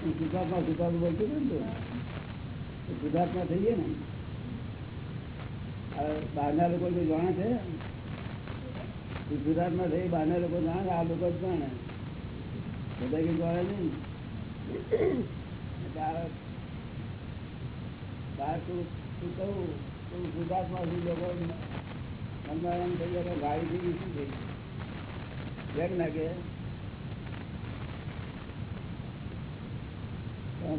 સુધાર્થમાં સુધાર્થ બોલતું ને તો સુધાર્થમાં થઈએ ને હવે બહારના લોકો જો જાણે છે ગુજરાતમાં થઈ બહારના લોકો જાણે આ લોકો જ જાણે બધા કઈ જાણે નહીં એટલે આ બહાર તું તું કહું તું ગુજરાતમાં શું લોકો મનમાં એમ થઈ જાય ગાડી જેવી શું થઈ કેમ લાગે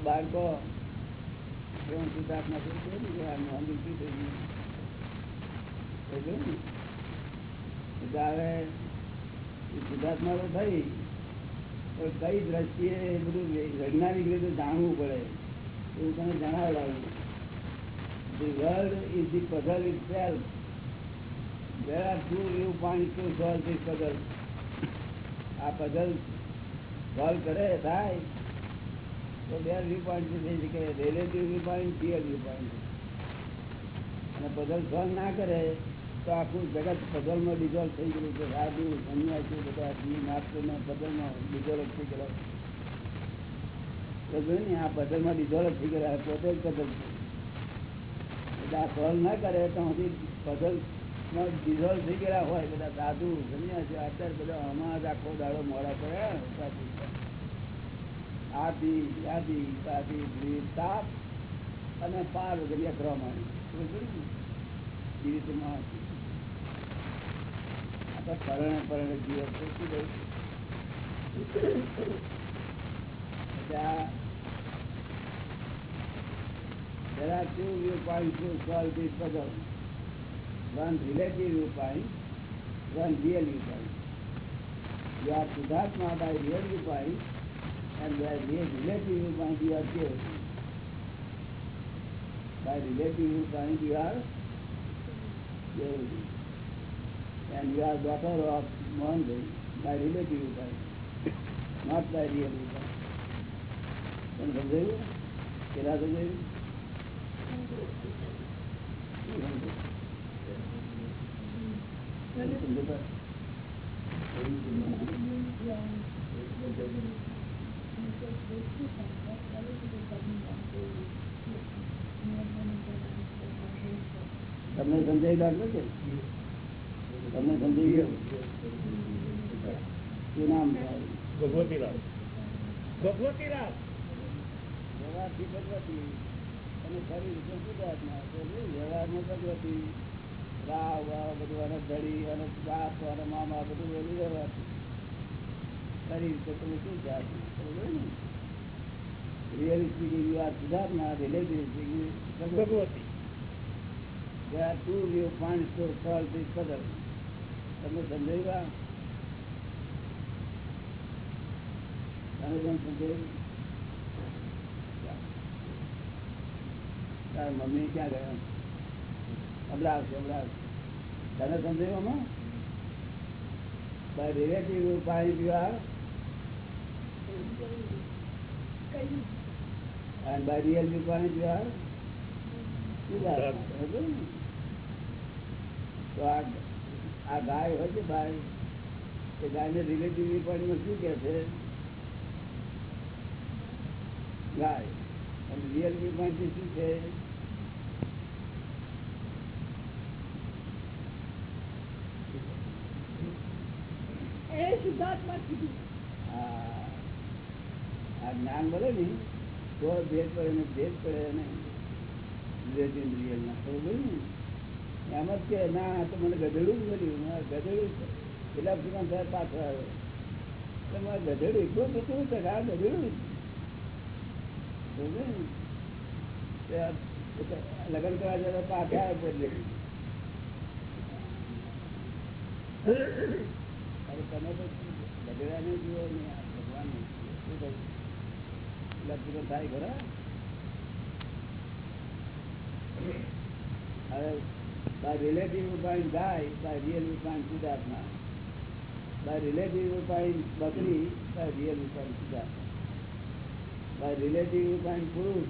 બાળકો કેવું ગુજરાતમાં છે ને, આ નોંધી ગુજરાતમાં તો થઈ. પણ કઈ દ્રષ્ટિએ બધું વૈજ્ઞાનિક રીતે જાણવું પડે. એવું તમે જણાવડાવું world is the puzzle itself. There are two viewpoints to solve this puzzle. આ puzzle સોલ્વ કરે, થાય. ના કરે, તો આખું જગત પઝલમાં ડિઝોલ્વ થઈ ગયું છે. સાધુ સન્યાસી બધા માત્ર પઝલમાં ડિઝોલ્વ થઈ ગયેલા જોયું ને, આ પઝલમાં ડિઝોલ્વ થઈ ગયેલા પોતે જ પઝલ એટલે આ સોલ્વ ના કરે, તો સુધી પઝલમાં ડિઝોલ્વ થઈ ગયેલા હોય, બધા સાધુ, સન્યાસી અત્યારે બધા આમાં આખો દાડો મોડા પડ્યા આદિ સાદી દ્વીપ તાપ અને પાર વગેરે કરવા માંડી એ રીતે માણસ આપણે પરણે પરણે જીવન શું કહ્યું? એટલે આ There are two viewpoints to solve this puzzle. One relative viewpoint, one real viewpoint. You are Siddhartha by real viewpoint, and by real relative viewpoint you are pure. By relative viewpoint you are purity. And you are daughter of Mohan by relative viewpoint, not by real viewpoint. તમે સમજાયું કેટલા સમજાયું સમજતા તમને સમજાઈ લાગતું છે? તમને સમજાઈ ગયું? શું નામ? ભગવતીલાલ. ભગવતીલાલ. વ્યવહારથી ભગવતી. અને શરીર છે? ગુજરાતમાં વ્યવહારમાં ભગવતી? રાવ વાવ બધું અને ધડી અને બાપ અને મામા બધું બધું વ્યવહાર શરીર છે તમે શું જાત really speaking you are speaking Bhagwati તમે પણ મમ્મી ક્યાં ગયા હમણાં આવશે હમણાં આવશે તને સમજાયું આમાં by relative you are and by real viewpoint you are સુધાર્થમાં. તો આ ગાય હોય છે ભાઈ એ ગાયને રિલેટિવ વ્યૂપોઈન્ટમાં શું કે છે? ગાય. અને રિયલ વ્યૂપોઈન્ટ શું છે? એ શુદ્ધાત્મા કીધું. આ આ જ્ઞાન બોલે ને ને ને ને. એમ જ કે, ના તો મને ગધેડું જ મળ્યું. ગધેડું એટલા સુધી સાહેબ પાછો આવ્યો તો મારે ગધેડું એટલું છે કે આ ગધેડું ને? લગ્ન કરવા જતા પાછા આવે એટલે. તમે તો ગધેડાને જુઓ ને આ ભગવાનને. શું કહ્યું પૂરો થાય હવે by relative viewpoint guys by real viewpoint શુદ્ધાત્મા by relative viewpoint બકરી by real viewpoint શુદ્ધાત્મા by relative viewpoint પુરુષ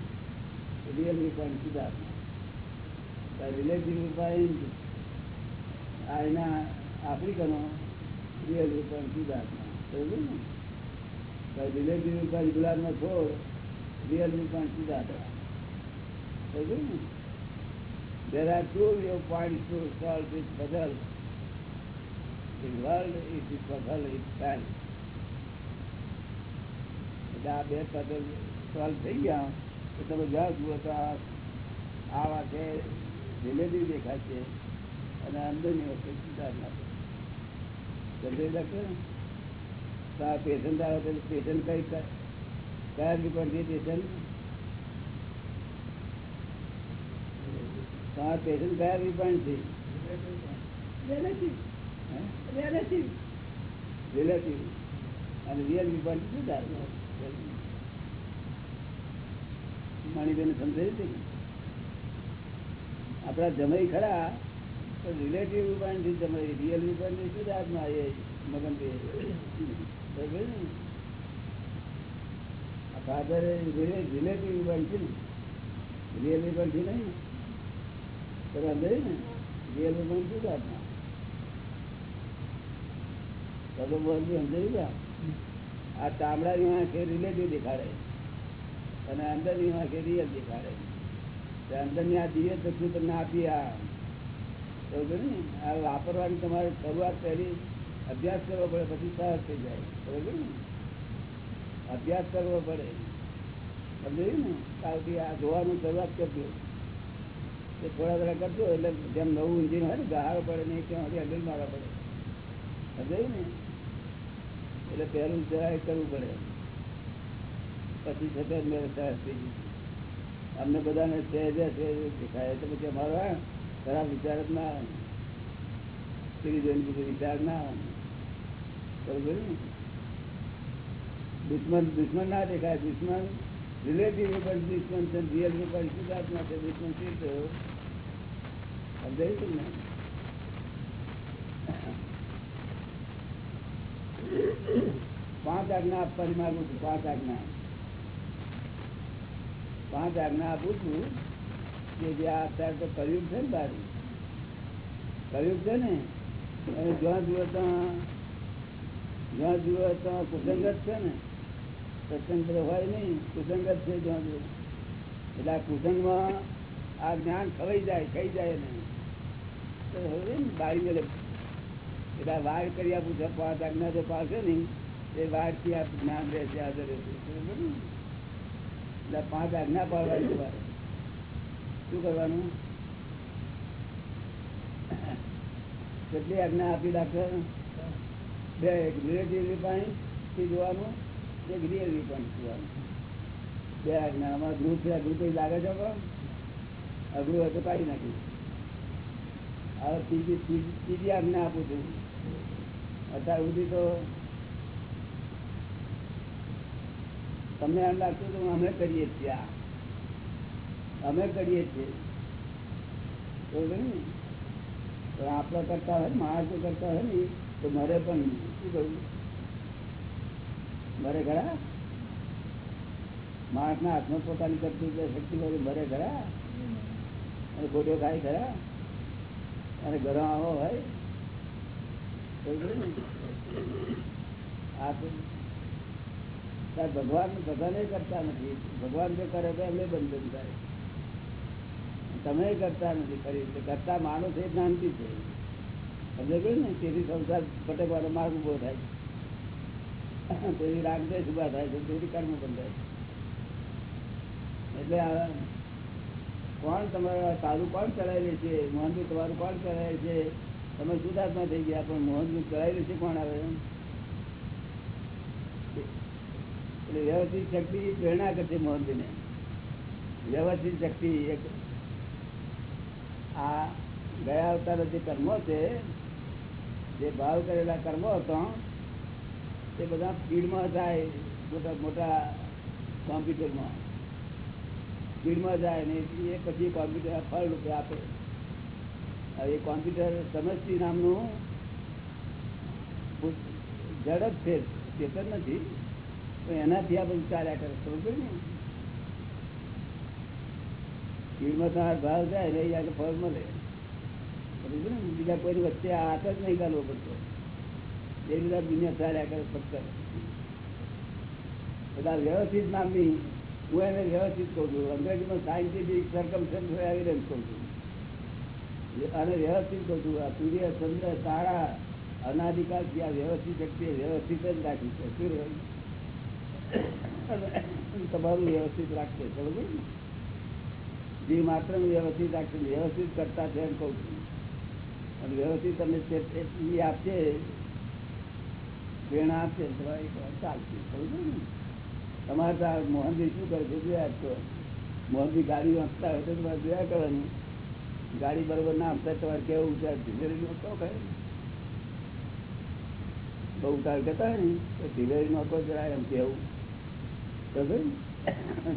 real viewpoint શુદ્ધાત્મા by relative viewpoint આ એના આફ્રિકનો real viewpoint શુદ્ધાત્મા સમજ્યું ને એટલે આ બે puzzle solve થઈ ગયા તો તમે જાઓ જુઓ તો આ વાતે રિલેટિવ દેખાશે અને અંદરની વસ્તુ સિદ્ધાર્થમાં સમજાઈ શકશો ને તો આ પેશન્ટ આવે તો પેશન્ટ કઈ કયા ડિપાર્ટમેન્ટ પેશન્ટ તમારા પેશન્ટ કયા relative, રિલેટિવ અને રિયલ માણીબેન છે આપણા જમાઈ ખરા તો રિલેટિવ વિભાગથી જમાઈ. રિયલ શું સિદ્ધાર્થમાં એ મગન ફાધર રિલેટિવ ને? ને ને સમજાયું આ ચામડાની આંખે રિલેટિવ દેખાડે અને અંદરની વાંખે રિયલ દેખાડે અંદર અંદરની આ દિવ્ય ચક્ષુ તમને આપી આ ને? વાપરવાની તમારે શરૂઆત પહેલી અભ્યાસ કરવો પડે પછી સહજ થઈ જાય. બરોબર ને? અભ્યાસ કરવો પડે. સમજાયું ને? કાલથી આ જોવાનું શરૂઆત કરજો. એ થોડા થોડા કરજો એટલે જેમ નવું ઇન્જિન હોય ને ગહારો પડે નહીં, ત્યાં સુધી અગલ મારવા પડે. સમજાયું ને? એટલે પહેલું જરાય કરવું પડે. પછી છતાં મેં સહજ થઈ ગયું. અમને બધાને સહેજે સહેજ દેખાય. તો પછી અમારો ખરાબ વિચાર જ ના આવે. ત્રીજોની બધું વિચાર ના આવે. દુશ્મન દુશ્મન ના દેખાય, દુશ્મન રિલેટિવ પણ દુશ્મન છે રિયલ પણ શુદ્ધાત્મા છે, દુશ્મન શું થયો સમજાયું ને? પાંચ આજ્ઞા આપવાની માંગુ છું, પાંચ આજ્ઞા. પાંચ આજ્ઞા આપું છું કે જે આ અત્યારે તો કર્યું છે ને બારું. કર્યું છે ને? અને જ્યાં જુઓ ત્યાં જ્યાં જુઓ ત્યાં કુસંગત છે ને સત્સંગ હોય નહીં કુસંગત છે જ્યાં જુઓ. એટલે આ કુસંગમાં આ જ્ઞાન ખવાઈ જાય, ખાઈ જાય ને. બારી મેળે. એટલે વાર કરી આપું છે, પાંચ આજ્ઞા તો પાડશે નહીં, એ વારથી આ જ્ઞાન રહે છે આદર એટલે પાંચ આજ્ઞા પાડવાની તમારે શું કરવાનું? કેટલી આજ્ઞા આપી ડાક્ટર આપું છું. અત્યાર સુધી તો તમને એમ લાગતું હતું અમે કરીએ છીએ અમે કરીએ છીએ. બરોબર ને? પણ આપણે કરતા હોય, માણસો કરતા હોય ને તો મારે પણ શું કહ્યું મરે ખરા માણસના હાથમાં પોતાની કરતી શક્તિ કરી મરે ખરા અને ખોટો ખાય ખરા? અને ઘરો આવો હોય? ભગવાન ભગવાન કરતા નથી. ભગવાન જે કરે તો એમને બંધન થાય તમે કરતા નથી. ખરી કરતા માણસ એ જ્ઞાનથી છે. એટલે કોણ તમારા સારું કોણ ચલાવેલું છે? મોહનભાઈ તમારું કોણ ચલાવે છે? તમે સુધાર્થમાં થઈ ગયા, પણ મોહનભાઈ ચલાવેલું છે કોણ આવે? એટલે વ્યવસ્થિત શક્તિ પ્રેરણા કરશે મોહનજીને. વ્યવસ્થિત શક્તિ એક આ ગયા અવતાર જે કર્મો છે જે ભાવ કરેલા કર્મો હતો, તે બધા સ્પીડમાં જાય મોટા મોટા કોમ્પ્યુટરમાં. સ્પીડમાં જાય ને એ પછી કોમ્પ્યુટર ફળ રૂપે આપે. હવે કોમ્પ્યુટર સમજતી નામનું ઝડપ છે, ચેતન નથી, પણ એનાથી આ બધું ચાલ્યા કરે સમજ ને? ફીડમાં તમારા ભાવ જાય એટલે આગળ ફળ મળે. ને બીજા કોઈની વચ્ચે હાથ જ નહીં ગાલવો પડતો. એ બધા દુનિયા ચાલ્યા કરે ફક્ત બધા વ્યવસ્થિત નામની, હું એને વ્યવસ્થિત કહું છું. અંગ્રેજીમાં સાયન્ટિફિક સરકમસ્ટન્સ એવિડન્સ કહું છું. અને વ્યવસ્થિત કહું છું, આ સૂર્ય, ચંદ્ર, તારા અનાધિકાળથી આ વ્યવસ્થિત શક્તિ વ્યવસ્થિત જ રાખી છે. શું તમારું વ્યવસ્થિત રાખશે બરોબર? જીવ માત્ર વ્યવસ્થિત રાખશે, વ્યવસ્થિત કરતા છે એમ કહું છું. અને વ્યવસ્થિત તમને તે- તે- આપશે. પ્રેરણા આપશે તો ચાલશે. બરોબર ને? તમારે તો આ મોહનભાઈ શું કરે છે જોયા તો મોહનભાઈ ગાડી આપતા હોય તો તમારે જોયા કરવાનું. ગાડી બરોબર ના આપતા તમારે કેવું ઉતાર ડિલિવરી કહો બહુ ઉતાર કરતા હોય ને? તો ડિલિવરી નો કોઈ જરાય એમ કેવું? તો?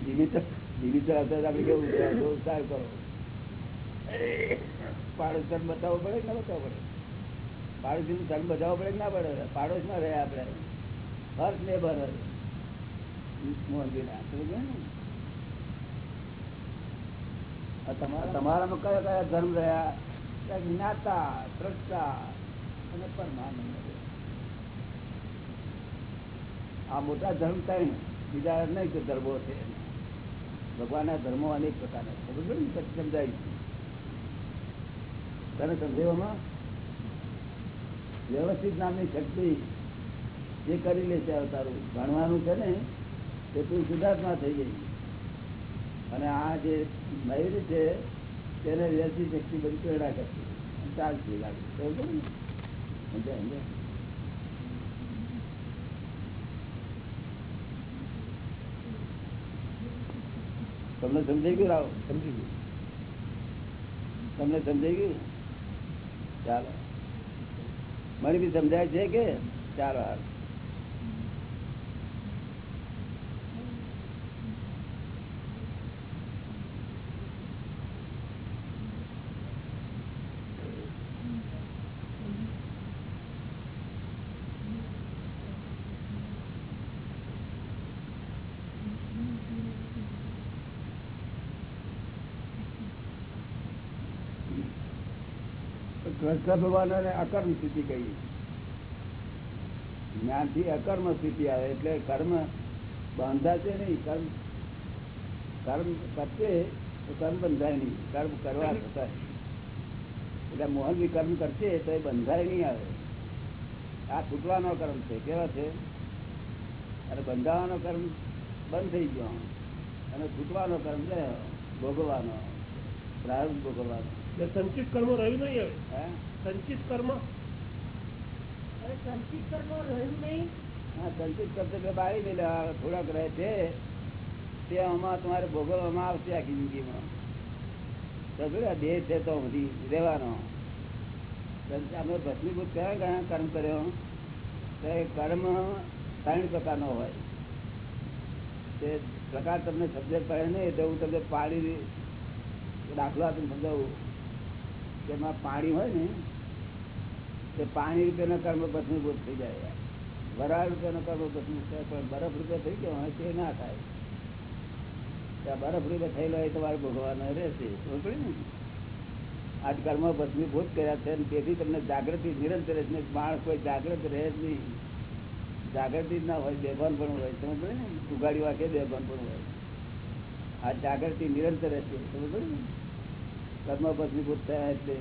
ધીમી તો, ધીમી ચલાવતા આપણે કેવું તો ઉતાર કરો. પાડોશ ધર્મ બતાવવો પડે કે ના બતાવવો પડે? પાડોશી નું ધર્મ બતાવવો પડે કે ના પડે? પાડોશમાં રહે આપણે. હર્ષ ને મોહનભાઈ સમજ્યા ને તમારામાં કયા કયા ધર્મ રહ્યા? જ્ઞાતા, દ્રષ્ટા અને પરમાનંદ આ મોટા ધર્મ કઈ? બીજા નહીં કે ધર્મો છે. ભગવાનના ધર્મો અનેક પ્રકારના છે સમજો ને પછી સમજાય તને સમજાવવામાં? વ્યવસ્થિત નામની શક્તિ જે કરી લે છે અવતારું. ભણવાનું છે ને તે તું સુધાર્થમાં થઈ ગઈ. અને આ જે મયુર છે તેને વ્યવસ્થિત શક્તિ બધી પ્રેરણા કરશે. ચાલતી લાગે સમજાય? તમને સમજાઈ ગયું રાવ? સમજી ગયું. તમને સમજાઈ ગયું? ચાલો. મને બી સમજાય છે કે ચાલો હાલ. કૃષ્ણ ભગવાન અકર્મ સ્થિતિ કહી જ્ઞાનથી અકર્મ સ્થિતિ આવે એટલે કર્મ બંધાશે નહીં. કર્મ કર્મ કરશે તો કર્મ બંધાય નહીં. કર્મ કરવા થતા એટલે મોહનજી કર્મ કરશે તો એ બંધાય નહીં આવે. આ છૂટવાનો કર્મ છે. કેવા છે? અને બંધાવાનો કર્મ બંધ થઈ ગયો. અને છૂટવાનો કર્મ છે, ભોગવવાનો. પ્રારંભ ભોગવવાનો. સંચિત કર્મ રહ્યું નહીં હવે. સંચિત કર્મ. સંચિત કર્મ રહ્યું નહીં? હા સંચિત કરતો એટલે બાળી મેળવ્યા થોડાક રહે છે. તે આમાં તમારે ભોગવવામાં આવશે આખી જિંદગીમાં. દેહ છે તો બધી રહેવાનો. અમે ભસ્મીભૂત કયા કયા કર્મ કર્યો? તો એ કર્મ ત્રણ પ્રકારનો હોય. તે પ્રકાર તમને સબ્જેક્ટ પડે નહીં તો હું તમને પાણી દાખલો આપીને સમજાવું. એમાં પાણી હોય ને, તે પાણી રૂપિયાના કર્મ ભસ્મીભૂત થઈ જાય વરાળ રૂપિયાનો કર્મ ભસ્મીભૂત થાય પણ બરફ રૂપિયા થઈ ગયો હોય તે ના થાય. બરફ રૂપિયા થયેલો હોય તમારે ભોગવવાનો રહેશે. સમજ ને? આજ કર્મ ભસ્મીભૂત કર્યા છે તેથી તમને જાગૃતિ, નિરંતર છે. માણસ કોઈ જાગૃત રહે જ નહીં. જાગૃતિ જ ના હોય, બેભાન પણ હોય. સમજ ને? ઉગાડી વાંકે બેભાન પણ હોય. આ જાગૃતિ નિરંતર રહેશે સમજ ને? કર્મ ભસ્મીભૂત થયા એટલે.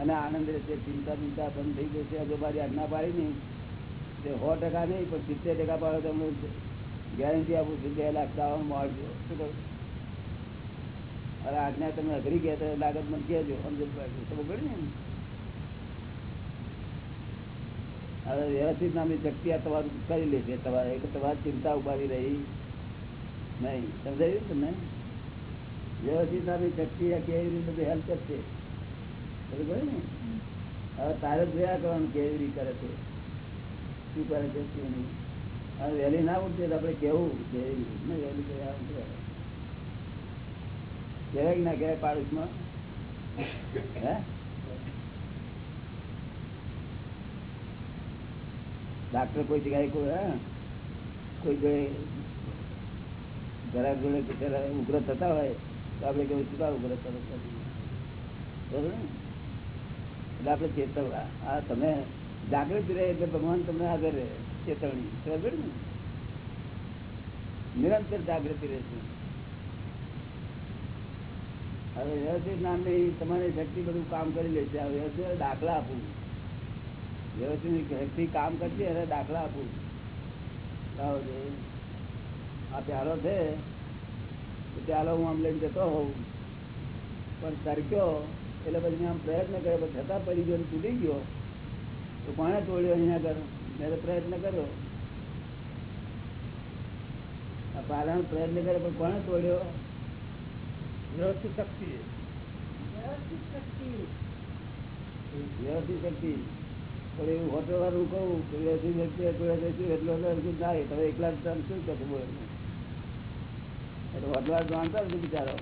અને આનંદ રહેશે ચિંતા ચિંતા બંધ થઈ જશે અગર મારી આજ્ઞા પાડી નહીં. તે સો ટકા નહીં, પણ સિત્તેર ટકા પાડો તમને ગેરંટી આપું છું બે લાખ દાવાનું મળજો શું કહું? અરે આજ્ઞા તમે અઘરી ગયા તો લાગત મને કહેજો સમજ ખબર ને હવે વ્યવસ્થિત નામની શક્તિ આ તમારું કરી લેશે. તમારે તમારી ચિંતા ઉભારી રહી. નહીં. સમજાયું તમને? વ્યવસ્થિત નામની શક્તિ કેવી રીતે બધી હેલ્પ કરશે? બરોબર ને? હવે તારે જોયા કરવાનું કેવી રીતે કરે છે? શું કરે છે શું નહીં? હવે વહેલી ના ઉઠશે તો આપણે કેવું કેવી રીતે? વહેલી ઉઠે કહેવાય ના કહેવાય પાડોશમાં? હે? ડાક્ટર કોઈ જગ્યાએ કોઈ, હે? કોઈ જોડે ઘરા જોડે ઉગ્ર થતા હોય તો આપણે કેવું શું પડે થતા બરોબર ને? એટલે આપડે ચેતવવા આ તમે જાગૃત રહે એટલે ભગવાન તમને આગળ રહે, ચેતવણી. બરાબર ને? નિરંતર જાગૃતિ રહેશે હવે વ્યવસ્થિત નામની તમારી શક્તિ બધું કામ કરી લેશે હવે વ્યવસ્થિત દાખલા આપું. વ્યવસ્થિત શક્તિ કામ કરશે એને દાખલા આપું. આ પ્યાલો છે પ્યાલો હું આમ લઈને જતો હોઉં. પણ સરક્યો એટલે પછી આમ પ્રયત્ન કર્યો પણ છતાં પડી ગયો તૂટી ગયો. તો કોણે તોડ્યો અહીંયા આગળ મેં તો પ્રયત્ન કર્યો. આ પ્રયત્ન કર્યો પણ કોણે તોડ્યો? વ્યવસ્થિત શક્તિ વ્યવસ્થિત શક્તિ. વ્યવસ્થિત શક્તિ. પણ એવું હોટલ વાળું કહું કે વ્યવસ્થિત શક્તિ તો એટલો થાય? તમે એકલા શું કરશો બોલો? એટલે હોટલ વાળું જાણતા નથી બિચારો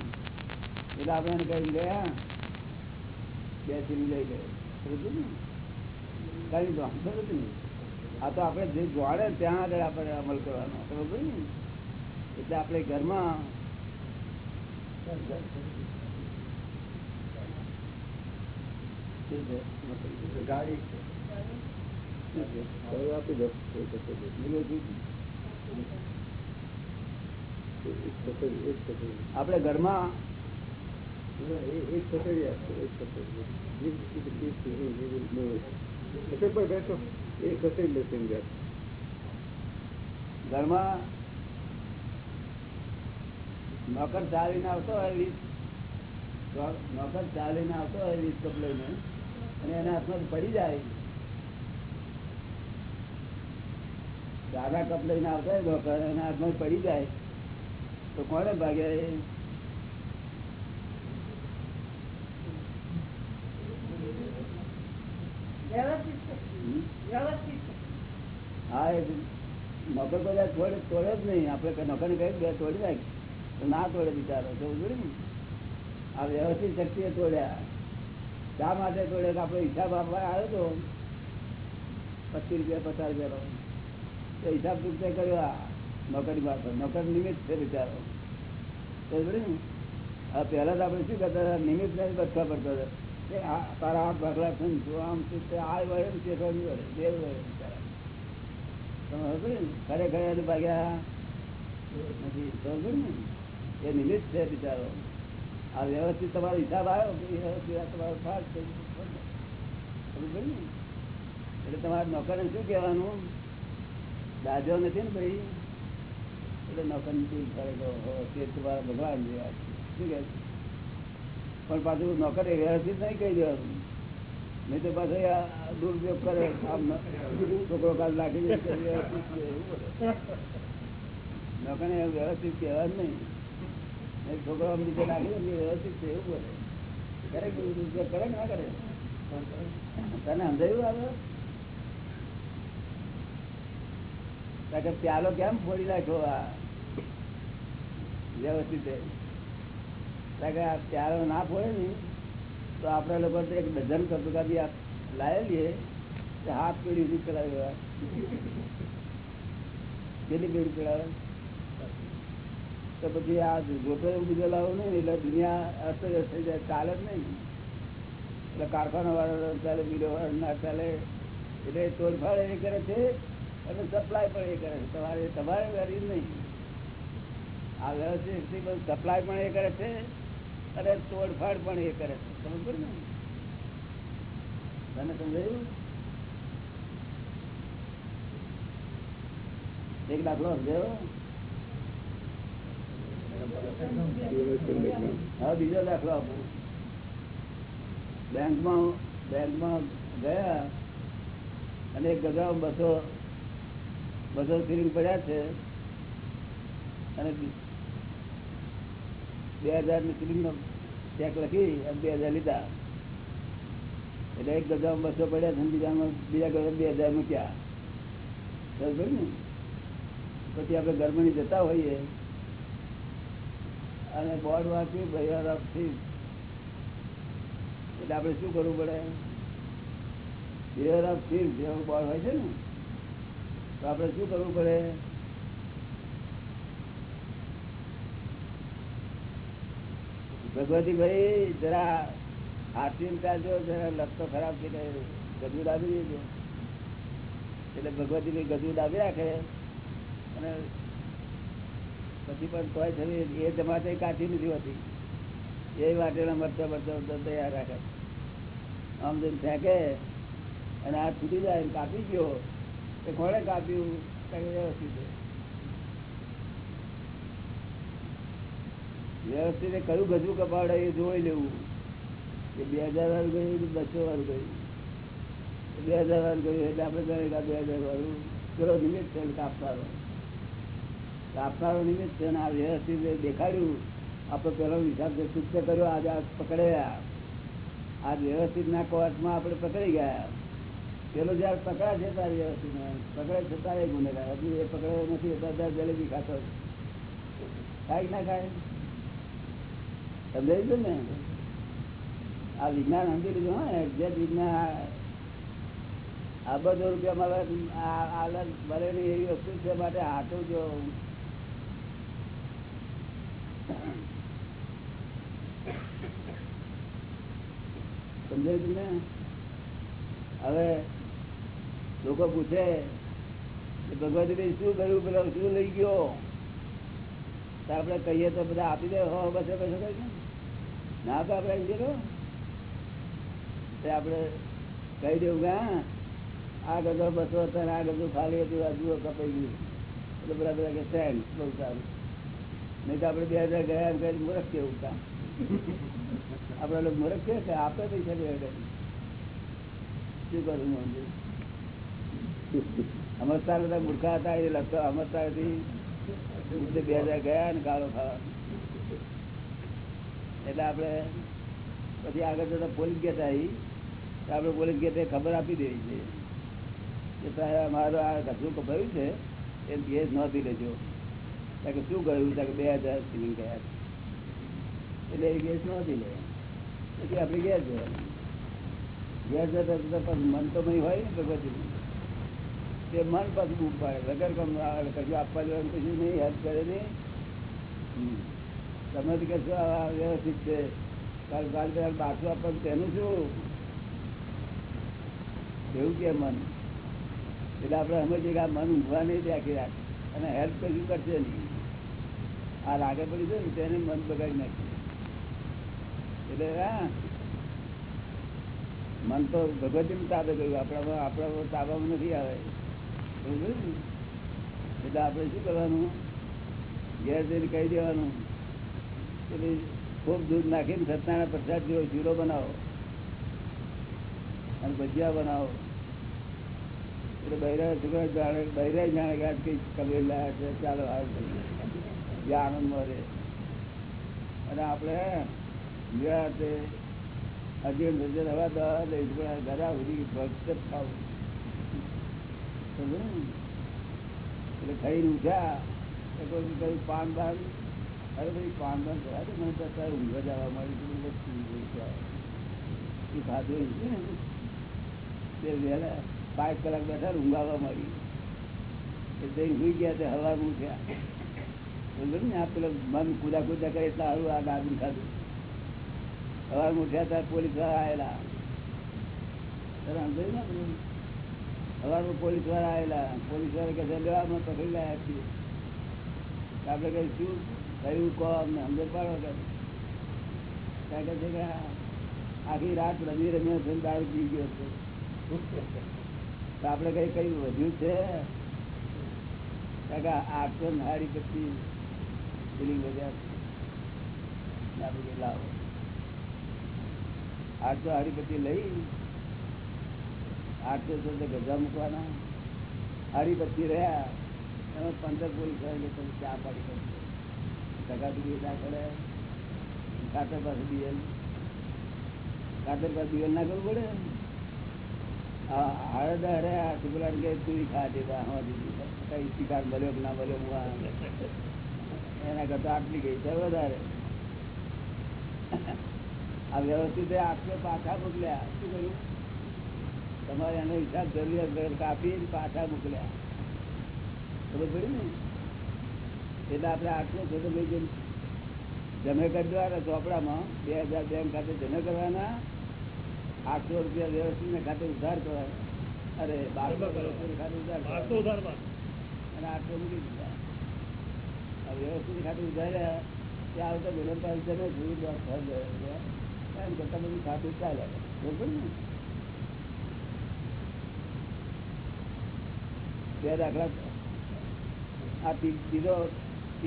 એટલે આપણે એને કહી ગયા બે સીરી લઈ ગયો સમજ્યું ને? કઈ જાણતો નથી ને. આ તો આપણે જે જાણે ત્યાં આગળ આપણે અમલ કરવાનો સમજ ને એટલે આપણે ઘરમાં શું છે? ગાડી શું છે? હવે આપી દો એક સેકન્ડ. બીજું શું છે? એક સેકન્ડ, એક સેકન્ડ. આપણે ઘરમાં. ઘરમાં નોકર ચાલીને આવતો હોય વીસ નોકર ચાલીને આવતો હોય વીસ કપ લઈને અને એના હાથમાં પડી જાય સાદા કપ લઈને આવતો હોય, નોકર એના હાથમાં પડી જાય તો કોને ભાગ્યા એ વ્યવસ્થિત શક્તિ હમ? વ્યવસ્થિત શક્તિ હા એ નોકર બધા તોડે તોડે જ નહીં આપણે નોકરને કહી બે તોડી નાખ તો ના તોડે બિચારો તો જોડે ને આ વ્યવસ્થિત શક્તિએ તોડ્યા શા માટે તોડે કે આપણો હિસાબ આપવા આવ્યો હતો પચીસ રૂપિયા પચાસ રૂપિયાનો તો હિસાબ ચૂકતે કર્યો આ નોકરી મારફત નોકર નિમિત્ત છે બિચારો. હવે પહેલા તો આપણે શું કરતા હતા? નિમિત્ત ને બચવા પડતા હતા. તારા આઠ ભાગલા છે ને તું આમ છે તે આ વળે ને તે વળે, બે વળે બિચારા? ખરેખર એને ભાગ્યા. નથી ને? એ નિમિત્ત છે બિચારો. આ વ્યવસ્થિત તમારો હિસાબ આવ્યો કે વ્યવસ્થિત તમારો ભાગ છે? સમજો ને? એટલે તમારે નોકરને શું કહેવાનું? દાજો નથી ને ભાઈ? એટલે નોકર નીકળી હો, તે તમારા ભગવાન જેવા. શું છે? પણ પાછું નોકર એ વ્યવસ્થિત નહીં કહી દેવાનું નહીં તો પાછો દુરુપયોગ કરે આમ છોકરો કાલ બોલે. નોકરને વ્યવસ્થિત કહેવા જ નહીં છોકરો નીચે નાખી દે વ્યવસ્થિત છે એવું બોલે કરે કે દુરુપયોગ કરે ના કરે તને સમજાયું આવે કે પ્યાલો કેમ ફોડી નાખ્યો આ વ્યવસ્થિત પ્યાલો ના ફોડે ને, તો આપણા લોકો એક ડઝન કપડા બી લાવેલી હાથ પેઢી ઊભી ચલાવ્યો કેટલી પેઢી ચલાવે? તો પછી આ ગોટો બીજો લાવો નહીં, એટલે દુનિયા અસ્તવ્યસ્ત થઈ જાય, ચાલે જ નહીં. એટલે કારખાના વાળા ચાલે વાળો ના ચાલે. એટલે તોડફાડ એ કરે છે, અને સપ્લાય પણ એ કરે છે. તમારે તમારે વેરી નહીં. આ વ્યવસ્થિત સપ્લાય પણ એ કરે છે અને તોડફાડ પણ એ કરે છે. સમજ ને? તને સમજાયું? એક દાખલો સમજાયો? હવે બીજો દાખલો આપો. બેંકમાં બેંકમાં ગયા અને એક ગગા બસો બસો ફીરી પડ્યા છે અને બી- હજારની ફિલ્મ નો ચેક લખી બે હજાર લીધા. એટલે એક ગગા બસો પડ્યા છે બીજામાં બીજા ગજા બે હજાર મૂક્યા. પડી ને? પછી આપણે ગરમણી જતા હોઈએ. અને બોર્ડ વાંચ્યું બૈરાર ઓફ એટલે આપણે શું કરવું પડે? બિહેર ઓફ ફીલ જેવું બોર્ડ હોય છે ને? તો આપણે શું કરવું પડે? ભગવતીભાઈ, જરા આરતી ચાલજો જરા લગતો ખરાબ છે ગજુ દાબી દેજો. એટલે ભગવતીભાઈ ગજુ દાબી રાખે. અને પછી પણ તોય છતાં એ જમાતે કાઢી નથી હોતી. એ માટેના મરચા મરચા તૈયાર રાખે. આમ જેમ ફેંકે અને આ છૂટી જાય કાપી ગયો. એ કોણે કાપ્યું? વ્યવસ્થિત વ્યવસ્થિત કયું ગજવું કપાડે એ જોઈ લેવું. કે બે હજાર વાર ગયું કે બસો વાર ગયું. બે હજાર વાર ગયું એટલે આપણે બે હજાર વાળું ચલો નિમિત્ત છે કાપનારો કાપનારો નિમિત્ત છે આ વ્યવસ્થિત દેખાડ્યું. આપણે પેલો હિસાબ જે શુદ્ધ કર્યો, આજે આ પકડ્યા. આ વ્યવસ્થિત ના કોર્ટમાં આપણે પકડી ગયા. પેલો જયારે પકડા છે ત્યારે વ્યવસ્થિત પકડે છે ત્યારે ગુનેગાર. હજુ એ પકડ્યો નથી, એટલે અત્યારે જલેબી ખાતો. ખાઈ ના ખાય સમજાય છે ને? આ વિજ્ઞાન સમજી લીધું હા એક્ઝેક્ટ વિજ્ઞાન આ બધો રૂપિયા મળે આ આ નહીં એવી વસ્તુ છે માટે હાટું જો સમજાય ને? હવે લોકો પૂછે કે ભગવતીભાઈ શું કર્યું, પેલા શું લઈ ગયો? તો આપણે કહીએ તો બધા આપી દે, હો, બસે બસે કઈ ના તો આપડે તો તે કહી દેવું કે આ ગજો બસો હતો આ ગજો ખાલી હતું, આ જુઓ કપાઈ ગયું. એટલે બધા બધા કે થેન્ક્સ બહુ સારું. નહીં તો આપણે બે હજાર ગયા એમ કઈ મૂરખ કેવું કામ? આપડે લોકો મૂર્ખ છે? કે આપે પૈસા બે હજાર શું કરું હું સમજુ? બધા મૂર્ખા હતા, એ લખતો સમજતા થી બે હજાર ગયા ને કાળો ખાવા. એટલે આપણે પછી આગળ જતા પોલીસ ગેટ આવી આપણે પોલીસ ગેટે ખબર આપી દેવી છે કે સાહેબ, અમારું આ કચરું કપાયું છે એ ગેસ નોંધી લેજો. કે શું કહ્યું કે બે હજાર સિલિંગ ગયા એટલે એ ગેસ નોંધી લે. પછી આપણે ગેસ જવાનું ગેસ જતા જતા મન તો નહીં હોય ને ભગવતી તે મન પાછું બૂમ વગર કમ કશું આપવા જવાનું કશું નહીં, હેલ્પ કરે નહીં. તમે કશું વ્યવસ્થિત છે. બાજુ આપવાનું તેનું શું? એવું કે મન. એટલે આપણે સમજીએ કે આ મન ઊંઘવા નહીં દે આખી અને હેલ્પ કશું કરશે નહીં. આ લાગે પડી છે ને, તેને મન બગાડી નાખ્યું એટલે, હા. મન તો ભગવતી તાબે ગયું આપણા આપણા તાબામાં નથી આવે? એટલે આપણે શું કરવાનું? ઘેર જઈને કહી દેવાનું. ખૂબ દૂધ નાખીને સત્યનારાયણ પ્રસાદ જેવો ચૂરો બનાવો. અને ભજીયા બનાવો. એટલે બૈરા છોકરા જાણે બૈરા જાણે કે આજ કઈ કબીર લાયા છે, ચાલો જે આનંદ મળે. અને આપણે ગયા તે અજીમ ભજન હવા દવા લઈ પણ ઘરા સુધી ભક્ત ખાવું. એટલે ખાઈને ઉઠ્યા તો કોઈ પાન બાન અરે ભાઈ પાન બાન કરા તો મને તો અત્યારે ઊંઘ જ મળી ઊંઘ ખાધું ને? તે વહેલા પાંચ કલાક બેઠા ઊંઘાવા ઊંઘ મળી એટલે સુઈ ગયા તે હવા ઉઠ્યા. સમજ્યું ને આ પેલા મન કુદા કુદા કરે એટલે સારું આ દાદુ ખાધું. સવાર ઉઠ્યા ત્યારે પોલીસ આવેલા તને સમજાયું ને પેલું? સવારમાં પોલીસવાળા આવેલા પોલીસવાળા કે લેવામાં પકડી લાયા છીએ આપણે કઈ શું? થયું કહો અમને સમજ કે છે કે આખી રાત રમી રમ્યો છે દારૂ પી ગયો છે. તો આપણે કઈ કઈ વધ્યું છે? કારણ કે આઠસો ને સાડી પેલી બજાર આપણે લાવો આઠસો હરિપતિ લઈ. આઠસો તો ગજા મૂકવાના. હારી પછી રહ્યા. એમાં પંદર પોલીસ તમે ચા પાડી એના કરતા આટલી ગઈ છે વધારે. આ વ્યવસ્થિત આપણે પાછા મોકલ્યા. શું કર્યું? તમારે એનો હિસાબ જરૂરિયાત કાપી પાછા મોકલ્યા. ખબર પડી ને? એટલે આપણે આટલું છે તો જઈને જમે ચોપડામાં બે હજાર બેંક ખાતે જમે કરવાના આઠસો રૂપિયા વ્યવસ્થિત ખાતે ઉધાર કરવાના. અરે બારસો ખાતે ઉધાર અને આઠસો મૂકી દીધા. વ્યવસ્થિત ખાતે ઉધાર્યા. ત્યાં આવતા ગરમ પાસે જમે જોયું. એમ કરતા બધું ખાતું ચાલે. બરોબર ને? બે દાખલા. આ ત્રીજો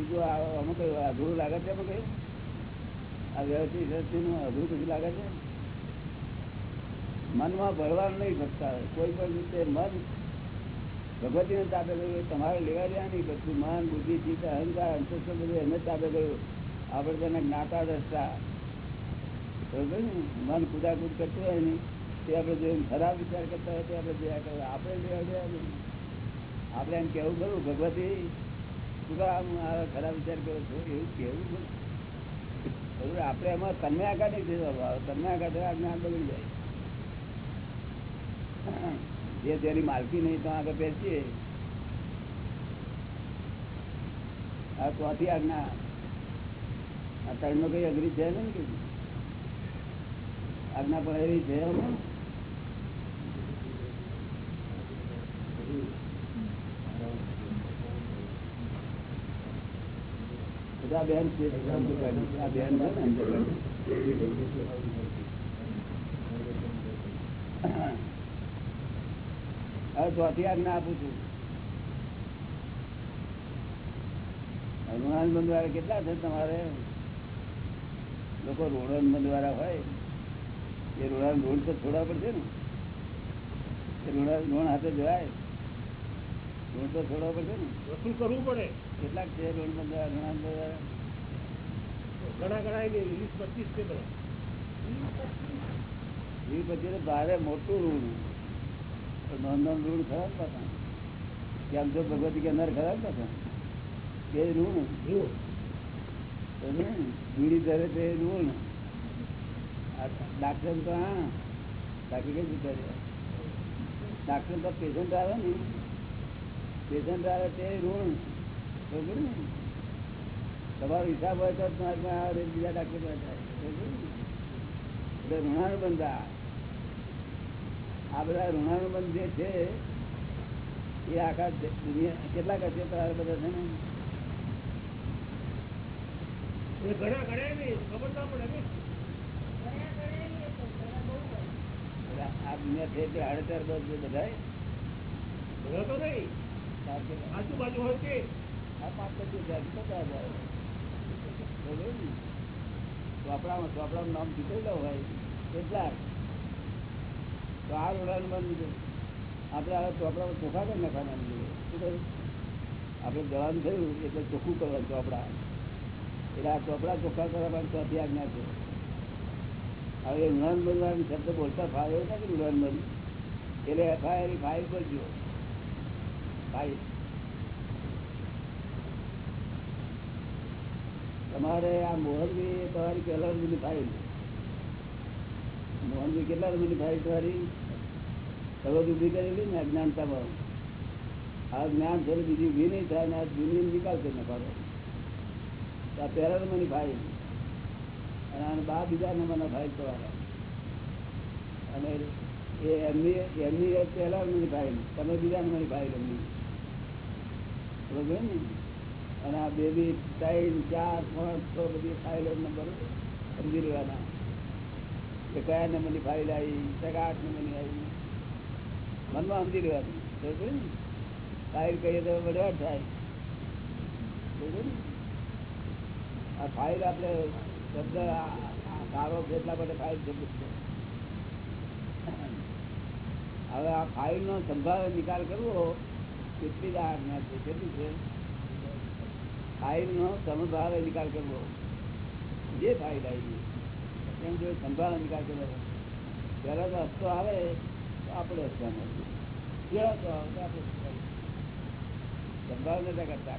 આ અમુક અઘરું લાગે છે અમુક આ વ્યવસ્થિત વ્યવસ્થિતનું અઘરું કશું લાગે છે? મનમાં ભરવાનું નહીં ફક્ત કોઈ પણ રીતે મન ભગવતીને તાપે ગયું તમારે લેવા દેવા નહીં બધું મન, બુદ્ધિ, ચિત્ત, અહંકાર, અંતસ્થ બધું એમને તાપે ગયું આપણે તેને જ્ઞાતા દસતા બરોબર ને? મન કુદાકુદ કરતું હોય ને, તે આપણે જે ખરાબ વિચાર કરતા હોય, તે આપણે જોયા કરવા આપણે લેવા દેવા નહીં. આપણે એમ કેવું ખરું? ભગવતી આ ખરાબ વિચાર કરો છો એવું કેવું બરોબર આપણે એમાં આકાર નહીં થયો તન્મય આકાર થયા આ જ્ઞાન બગડી જાય. જે તેની માલકી નહીં તો આગળ બેસીએ આ ચોથી આજ્ઞા. આ ત્રણ કઈ અઘરી છે ને કે? આજ્ઞા પણ એવી છે હમણાં? બધા બેન છે આ આપું છું. ઋણાન બંધ કેટલા છે તમારે? લોકો રોડન બંધ વાળા હોય. એ ઋણાન રોડ તો છોડવા પડશે ને. એ રોડા રોણ હાથે જવાય. રોડ તો છોડવા પડશે ને. વસૂલ કરવું પડે. કેટલાક છે રોલ વાળા ઘણા ઘણા વીસ પચીસ છે ભારે મોટું ઋણ તો નોન ઋણ ખરાબ પાછા. કેમ તો ભગવતી કે અંદર ખરાબ પાછા. એ ઋણ જુઓ ધરે તે ઋણ ડાક્ટર તો હા. બાકી કઈ જતા ડાક્ટર તો પેશન્ટ આવે ને. પેશન્ટ આવે તે ઋણ તમારો હિસાબ હોય તો બીજા ડાક્ટર? એટલે ઋણાનુબંધ. આ આ બધા ઋણાનુબંધ જે છે એ આખા દુનિયા કેટલા કરશે તમારા બધા છે ને? એ ઘણા ઘણા ખબર ના પડે. આ દુનિયા છે તે બધા બધા આજુબાજુ હોય તે આ નામ ચૂકેલો હોય તો આ રોડાનું બંધ આપણે આ ચોપડામાં ચોખા કરી આપણે જવાનું થયું એટલે ચોખ્ખું કરવાનું ચોપડા એટલે આ ચોપડા ચોખ્ખા કરવા માટે ચોથી આજ્ઞા છે હવે ઉડાન બંધવાની શબ્દ બોલતા ફાયર એવું નથી ઉડાન બંધ એટલે એફઆઈઆર ફાઇલ કરજો ફાઇલ તમારે આ મોહનજી તમારી કેટલા રૂમની ફાઇલ મોહનજી કેટલા રૂમની ફાઇલ તમારી? સર્વત ઊભી કરેલી ને અજ્ઞાનતામાં આ જ્ઞાન છે બીજી ઊભી નહીં થાય ને આ જૂની નિકાલ કરી નાખવાનો. આ પહેલા નંબરની ફાઇલ અને આને બા બીજા નંબરના ફાઇલ તમારા. અને એ એમની એમની પહેલા નંબરની ફાઇલ તમે બીજા નંબરની ફાઇલ એમની. બરોબર ને? અને આ બે બી ત્રણ ચાર, પાંચ, છ બધી ફાઇલો નંબર સમજી લેવાના. કે કયા નંબરની ફાઇલ આવી ટકા આઠ નંબરની આવી. મનમાં સમજી લેવાની. ને? ફાઇલ કહીએ તો વડવાટ થાય. ને? આ ફાઇલ આપણે શબ્દ સારો એટલા માટે ફાઇલ શબ્દ છે. હવે આ ફાઇલનો સંભાવે નિકાલ કરવો, કેટલી જ આજ્ઞા છે, કેટલી છે? ફાઇલ નો સમભાવે નિકાલ કરવો. જે ફાઇલ આવી એમ જો સંભાળ નિકાલ કરવો. પહેલા તો હસ્તો આવે, તો આપણે હસવાનું આવે, તો હસવાનું. સંભાવ નતા કરતા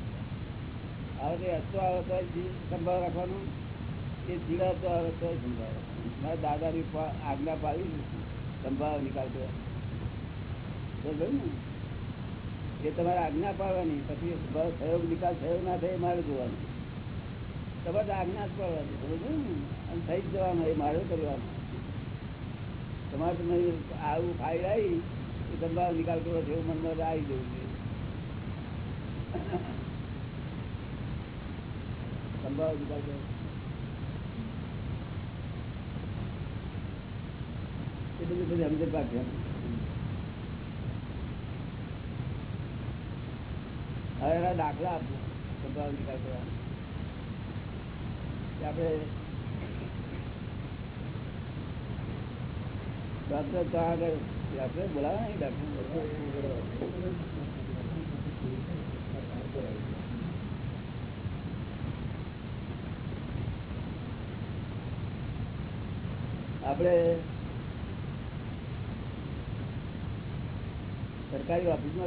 હવે તે હસતો આવે તો સંભાવ રાખવાનું. એ જીડાતો આવે તો રાખવાનું. મારા દાદાની આજ્ઞા પાડી સંભાવ નિકાલ કરવા. ને? એ તમારે આજ્ઞા પાડવાની, પછી થયો, નિકાલ થયો ના થયો મારે જોવાનું. તમારે તો આજ્ઞા જ પાડવાની, સમજ્યું અને થઈ જ જવાનું, એ મારે કરવાનું. તમારે તમે આવું ફાઇલ આવી, એ સંભાવ નિકાલ કરવો છે એવું મનમાં આવી જવું જોઈએ. સંભાવ નિકાલ કરો. એ બધું બધું સમજણ પાકશે હવે એના દાખલા આપું સંભાવ નિકાલ કરવા આપણે ડોક્ટર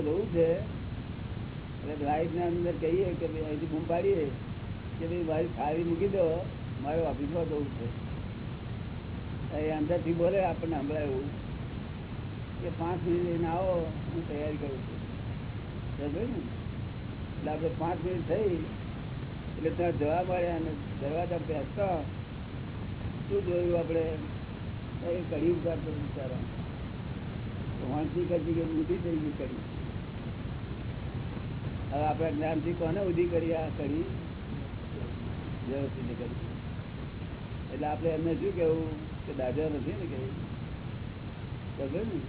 જવું છે. એટલે ના અંદર કહીએ કે ભાઈ અહીંથી બૂમ પાડીએ કે ભાઈ મારી થાળી મૂકી દો, મારે ઓફિસમાં જવું છે એ અંદરથી બોલે, આપણને સંભળાયું કે પાંચ મિનિટ લઈને આવો, હું તૈયારી કરું છું. સમજ્યો ને? એટલે આપણે પાંચ મિનિટ થઈ, એટલે ત્યાં જવા મળ્યા અને દરવાજા બેસતા, શું જોયું આપણે? એ કઢી ઉતારતો બિચારા. વાંચી કરતી કે ઊંધી થઈ ગઈ કઢી. હવે આપણા જ્ઞાનથી કોને ઉધી કરી આ કરી? એટલે આપણે એમને શું કેવું કે દાદા નથી ને કઈ ખબર ને?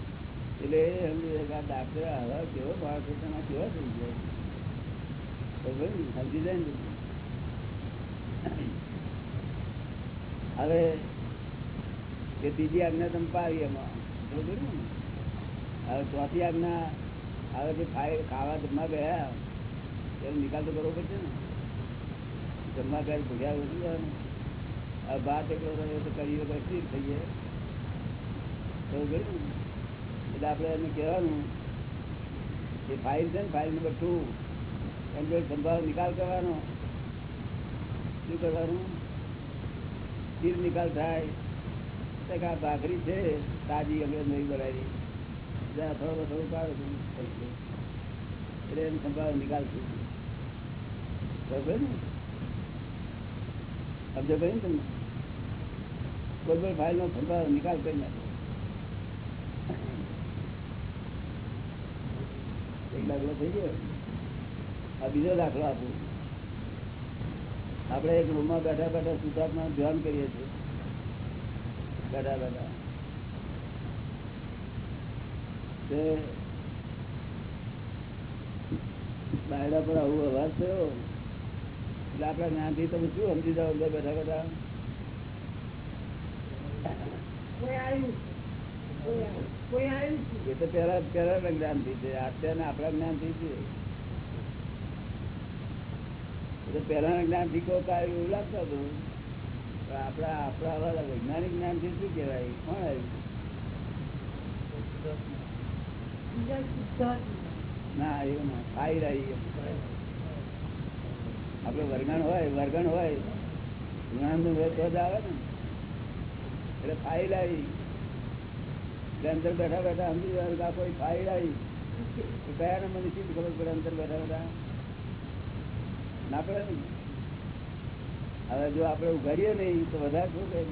એટલે સમજે કે આ ડાક્ટર આવા કેવો માણસ તેના કેવા થઈ ગયા? ખબર ને? સમજી જાય ને હવે એ ત્રીજી આજ્ઞા તમે પાવી એમાં. બરોબર ને? હવે ચોથી આજ્ઞા, હવે જે ખાવા જમવા ગયા એનો નિકાલ તો કરવો પડશે ને. જમવા ગયા ભૂગ્યા જવાનું. હવે ભાત એકલો રહ્યો તો કરીએ તો સ્થિર થઈ જાય. બરોબર ને. એટલે આપણે એને કહેવાનું એ ફાઇલ છે ને ફાઇલ નંબર ટુ જો સંભાવ નિકાલ કરવાનો. શું કરવાનું? સ્થિર નિકાલ થાય. કે આ ભાખરી છે, તાજી અંગ્રેજ નહીં બનાવી. થોડો થોડું કાઢું એટલે એનો સંભાવ નિકાલ ને સમજો તમને, કોઈ ફાઇલ નો સંભાવ નિકાલ કરી નાખો. એક દાખલો થઈ ગયો. આ બીજો દાખલો આપું. આપણે એક રૂમમાં બેઠા બેઠા સુધાર્થમાં ધ્યાન કરીએ છીએ. બેઠા બેઠા. તે બાયડા પર આવું અવાજ થયો. એટલે આપણા જ્ઞાનથી તમે શું સમજી જાઓ અંદર બેઠા બેઠા? એ તો પેલા પેલા જ્ઞાનથી છે અત્યારના આપણા જ્ઞાનથી છે. એ તો પહેલાના જ્ઞાનથી કોઈ કાંઈ એવું લાગતું હતું. પણ આપણા આપણા વાળા વૈજ્ઞાનિક જ્ઞાનથી શું કહેવાય? કોણ આવ્યું ના એવું ના આવી એમ. આપણે વર્ગણ હોય વર્ગણ હોય જ્ઞાનનું વેદ જ આવે ને. એટલે ફાઇલ આવી. અંદર બેઠા બેઠા સમજી કે કોઈ ફાઇલ આવી. કયા કયા નંબરની સીટ ખબર પડે અંદર બેઠા બેઠા? ના પડે ને હવે જો આપણે ઉઘાડીએ નહીં, તો વધારે શું કઈ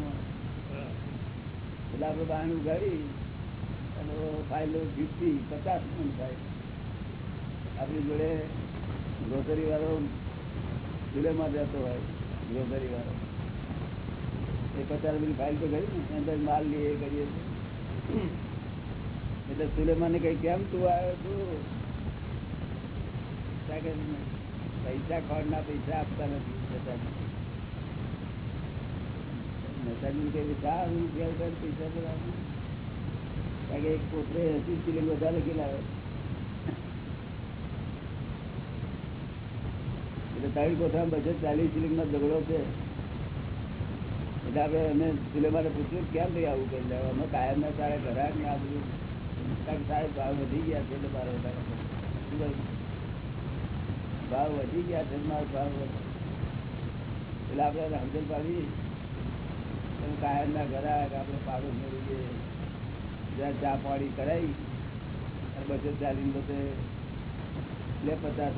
એટલે આપણે બહાર ઉઘાડી અને ફાઇલ ફિફ્ટી પચાસ મણ થાય. આપણી જોડે ગ્રોસરી વાળો જુલેમાં જતો હોય ગ્રોસરી વાળો. એ પચાસ રૂપિયાની ફાઇલ તો કરી ને અંદર માલ લઈએ કરીએ એટલે સુલેમાને કઈ કેમ તું આવ્યો તું? પૈસા ખોરના પૈસા આપતા નથી, નશાની. કઈ શા પૈસા કારણ કે એક પોતે હજી સિલિંગ વધારે લખી લાવે એટલે ત્રણ કોઠા બસો ચાલીસ સિલિંગ ઝઘડો છે. એટલે આપણે અમે સિલેમાને પૂછ્યું, કેમ ભાઈ આવું કરી લેવા અમે કાયમ ના સારા ઘરાક ને આ બધું સાહેબ ભાવ વધી ગયા છે એટલે મારો વધારે ભાવ વધી ગયા છે મારો ભાવ એટલે આપણે સમજણ પાડી. એમ કાયમ ના ઘરાક આપણે પાડો મેળવીએ જ્યાં ચા પાણી કરાવી અને બસો ચાલીસ બધે લે પચાસ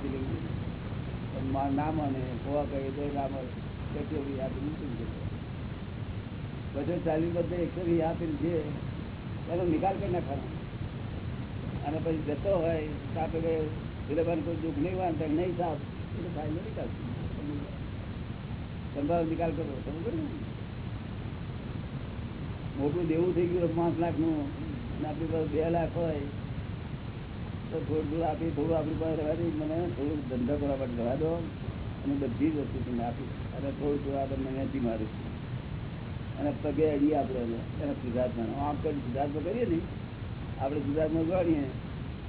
ના મને ગોવા કહીએ તો ના મળે કેટલી બી આપી મૂકી બધો બધે એકસો વીસ આપીને છે. એનો નિકાલ કરી નાખવાનો. અને પછી જતો હોય, સાપે કહીએ વિલેબાન કોઈ દુઃખ નહીં વાંધો નહીં સાપ એટલે ફાઇલનો નિકાલ સંભાવ નિકાલ કરો સમજો ને? મોટું દેવું થઈ ગયું, પાંચ લાખનું અને આપણી પાસે બે લાખ હોય થોડું આપી, થોડું આપણી પાસે રહેવા દઈ મને થોડું ધંધા કરવા માટે રહેવા દો. અને બધી જ વસ્તુ તમને આપી. અને થોડું થોડું આપણે મહેનતી મારું. અને પગે અડીએ આપણે એને સિદ્ધાર્થમાં આમ કરી સિદ્ધાર્થમાં કરીએ ને આપણે સિદ્ધાર્થમાં ગણીએ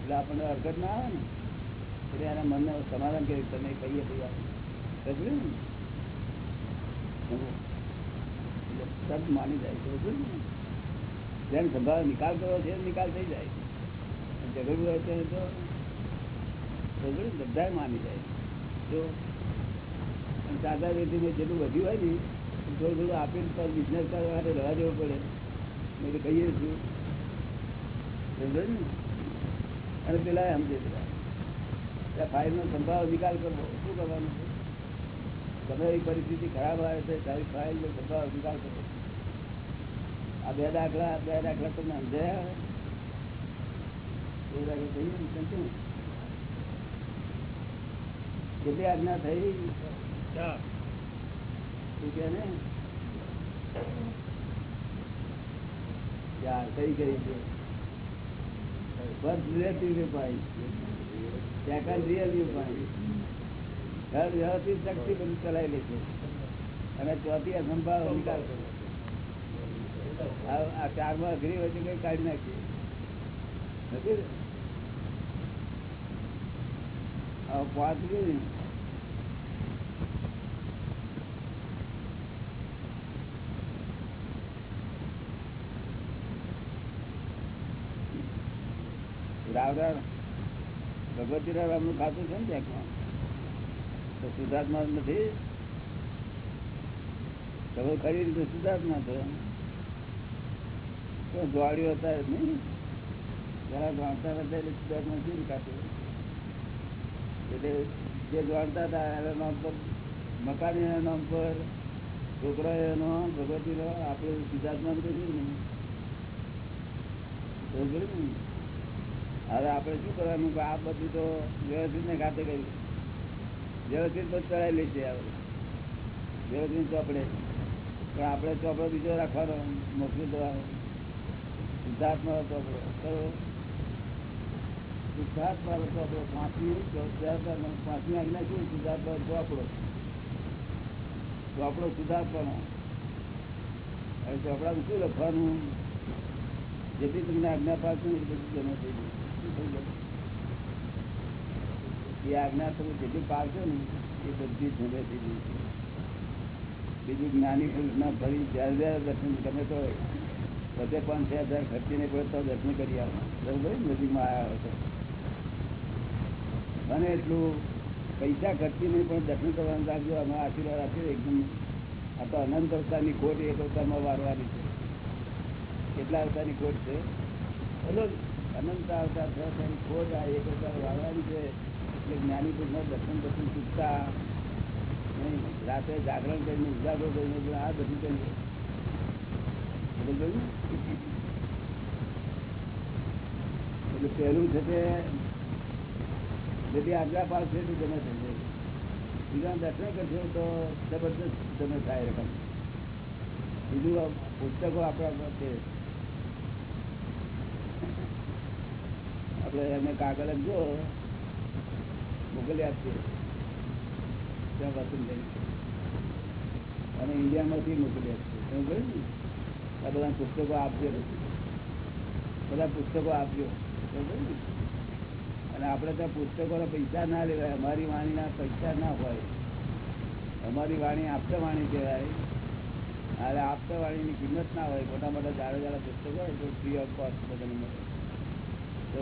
એટલે આપણને હરકત ના આવે ને. એટલે એના મનને સમાધાન કરી તમે કહીએ યાર સમજ્યું ને? એટલે માની જાય છે. જેમ સંભાવ નિકાલ કરવો છે નિકાલ થઈ જાય. ઝઘડવું હોય તો ઝઘડું બધા માની જાય. જો દાદા રેતીમાં જેટલું વધ્યું હોય ને, થોડું થોડું આપીને તો બિઝનેસ કરવા માટે રહેવા જવું પડે. મેં તો કહીએ છું સમજો ને? અને પેલા સમજે પેલા ત્યાં ફાઇલનો સંભાવ નિકાલ કરવો. શું કરવાનું છે? તમે એ પરિસ્થિતિ ખરાબ આવે છે, તારી ફાઇલનો સંભાવ નિકાલ કરવો આ બે દાખલા બે દાખલા તમને સમજાયા? બે કેટલી આજ્ઞા થઈ? ચાર. તું ને? યાર કઈ કઈ છે. First relative viewpoint second real viewpoint third વ્યવસ્થિત શક્તિ બધું ચલાવી છે. અને ચોથી અસંભાવ નિકાલ કરો આ આ ચારમાં અઘરી હોય તો કઈ કાઢી નાખીએ નથી ને? આ પાંચ ગયું ને રાવરાર રાવ રામનું ખાતું છે ને ત્યાં? તો સિદ્ધાર્થમાં નથી? ખબર ખરી રીતે સિદ્ધાર્થમાં છો? તો દ્વાડીઓ હતા નહીં? જરા ભણતા હતા એટલે શુદ્ધાત્મા શું ખાતું? એટલે જે જાણતા હતા, એના નામ પર, મકાન નામ પર, છોકરા એનો, ભગવતીનો, આપણે શુદ્ધાત્મા કહીશું ને? હવે આપણે શું કરવાનું કે આ બધું તો વ્યવસ્થિત ને ખાતે કર્યું વ્યવસ્થિત બધું લઈ છે આપણે વ્યવસ્થિત ચોપડે પણ આપણે ચોપડો બીજો રાખવાનો મોકલી દેવાનો સિદ્ધાર્થમાં ચોપડો કયો સિદ્ધાર્થમાં ચોપડો પાંચમી પાંચમી આજ્ઞા શું સિદ્ધાર્થમાં આપણો ચોપડો સિદ્ધાર્થવાનો હવે ચોપડામાં શું લખવાનું. જેથી તમને આજ્ઞા પાડશે ને એ બધું જમા થઈ જાય? એ આજ્ઞા તમે જેટલી પાડશો ને એ બધી જમે થઈ જશે બીજું જ્ઞાની પુરુષના ફરી જ્યારે જ્યારે દર્શન તમે તો બધે પાંચ હજાર ખર્ચીને પડે તો દર્શન કરી આવો. બરોબર? નજીકમાં આવ્યા હોય તો. બને એટલું પૈસા ખર્ચીને પણ દર્શન કરવાનું રાખજો, અમે આશીર્વાદ આપીએ એકદમ. આ તો અનંત અવતારની ખોટ, એક અવતારમાં વારવાની છે. કેટલા અવતારની ખોટ છે? બોલો, અનંત અવતાર તેની ખોટ આ એક અવતાર વાળવાની છે. એટલે જ્ઞાની પુરુષના દર્શન દર્શન ચૂકતા. નહીં રાતે જાગરણ કરીને ઉજાગરો કરીને આ બધું કરીએ. એટલે પહેલું છે તે જેથી આગળ પાસ છે તો તમે થશે બીજા દર્શન કરશો તો જબરદસ્ત તમે થાય રકમ. બીજું પુસ્તકો આપણા છે. આપણે એમને કાગળ જો મોકલી આપીએ ત્યાં વસૂલ લઈ અને ઇન્ડિયામાંથી મોકલી આપીએ તમે કહ્યું ને? આ બધા પુસ્તકો આપજો. બધા પુસ્તકો આપજો. બરાબર ને? અને ત્યાં પુસ્તકોના પૈસા ના લેવાય, અમારી વાણીના પૈસા ના હોય. અમારી વાણી આપતા વાણી કહેવાય. અરે આપતા વાણીની કિંમત ના હોય, મોટા મોટા જાડા જાડા પુસ્તકો હોય, તો ફ્રી ઓફ કોસ્ટ બધાને મળે. તો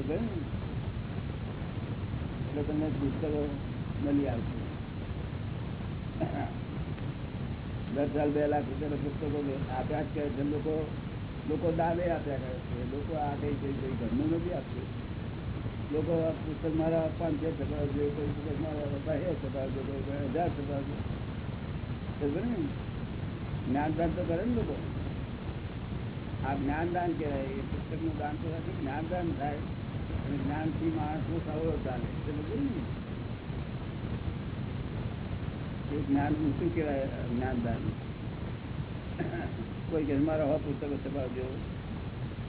એટલે તમને પુસ્તકો મળી આવશે. દસ સાલ બે લાખ રૂપિયાના પુસ્તકો આપ્યા જ કરે છે લોકો લોકો દાવે આપ્યા કરે છે. લોકો આ કઈ કઈ ઘરનું નથી આપતું. લોકો પુસ્તક મારા પાંચસો છપાવજો કોઈ પુસ્તક મારા બાહ્ય છપાવજો કોઈ હજાર ટકા સમજો ને જ્ઞાનદાન તો કરે ને લોકો. આ જ્ઞાનદાન કહેવાય, એ પુસ્તકનું દાન તો નથી, જ્ઞાનદાન થાય. અને જ્ઞાનથી માણસનું સવળો ચાલે. સમજો ને એ જ્ઞાનનું શું કહેવાય, જ્ઞાનદાન? કોઈ કે મારા હો પુસ્તકો છપાવજો.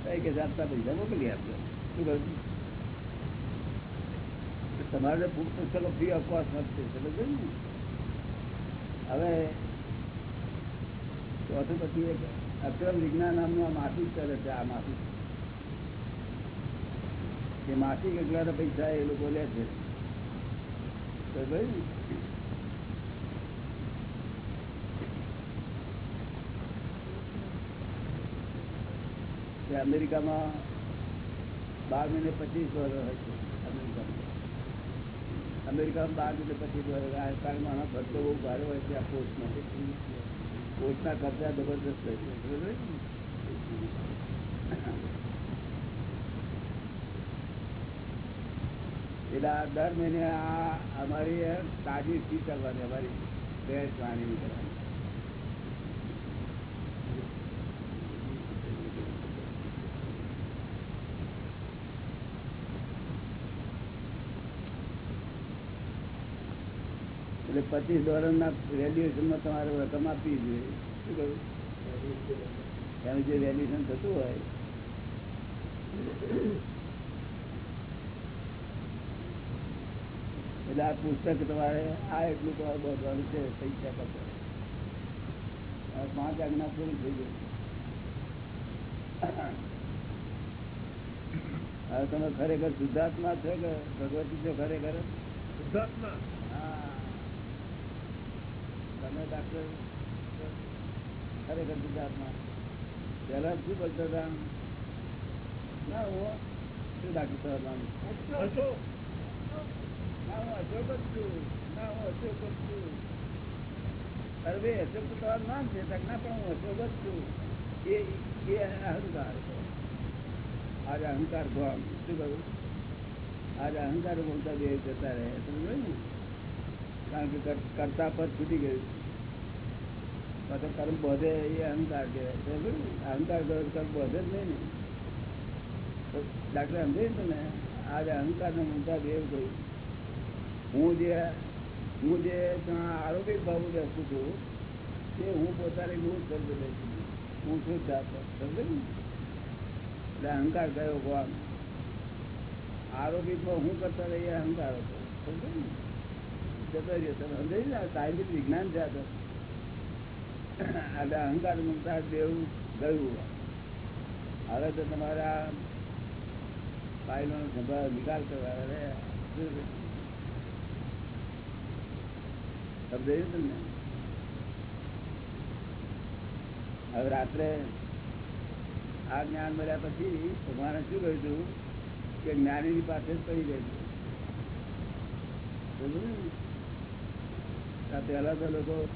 કઈ કે જાતતા પૈસા મોકલી આપજો શું કહું તમારે પુ- પુસ્તકો ફ્રી ઓફ કોસ્ટ મળશે હવે, ચોથું પછી એક અક્રમ વિજ્ઞાન નામનું આ માસિક કરે છે, આ માસિક. એ માસિક એકલા પૈસા એ લોકો લે છે? અમેરિકામાં બાર મહિને પચીસ વર્ષ હોય છે. અમેરિકામાં બહાર મહિને પછી કારણમાં ખર્ચો બહુ ભારે હોય છે આ કોર્ટમાં કોર્ટના ખર્ચા જબરદસ્ત હોય છે. બરોબર? એટલે દર મહિને આ અમારી તાજી ફી કરવાની, અમારી બે વાણી કરવાની. એટલે પચીસ ડોલર ના વેલ્યુએશનમાં તમારે રકમ આપવી જોઈએ. શું કહ્યું? એનું જે વેલ્યુએશન થતું હોય. એટલે આ પુસ્તક તમારે આ એટલું તમારે બોધવાનું છે, પૈસા કરતા પાંચ આજ્ઞા પૂરી થઈ ગઈ. હવે તમે ખરેખર શુદ્ધાત્મા છો કે ભગવતી છો ખરેખર? શુદ્ધાત્મા. તમે ડાક્ટર ખરેખર ગુજરાતમાં. પહેલા શું બોલતા હતા? ના હો શું ડાક્ટર સાહેબ ના હું અશોક જ છું. ના હું અશોક જ છું. અરે ભાઈ અશોક તો તમારું નામ છે ના પણ હું અશોક જ છું. એ એ અહંકાર આજે અહંકાર ભાવ શું કહ્યું આજે અહંકાર બોલતા બે જતા રહે. સમજો ને? કારણ કે કરતા પર છૂટી ગયું. પાછો કર્મ એ અહંકાર કહેવાય. અહંકાર કરો નહીં ને. ડાક્ટર સમજે છે ને આજે અહંકારના મમતા દેવ હું જે હું જે આરોગ્ય ભાવ બેસું છું, તે હું પોતાને હું જ લઈ હું શું જાતો સમજે ને? એટલે અહંકાર કયો ભગવાન આરોપિતમાં હું કરતા રહીએ અહંકાર હતો સમજે ને? જતો રહ્યો તમે સમજે ને? સાયન્ટિફિક વિજ્ઞાન છે આ તો એટલે અહંકાર મમતા દેવું ગયું હવે તો તમારા ફાઇલો નિકાલ કરવા તમને હવે રાત્રે આ જ્ઞાન મળ્યા પછી ભગવાને શું કહ્યું હતું? કે જ્ઞાનીની પાસે જ પડી છે. પહેલા તો લોકો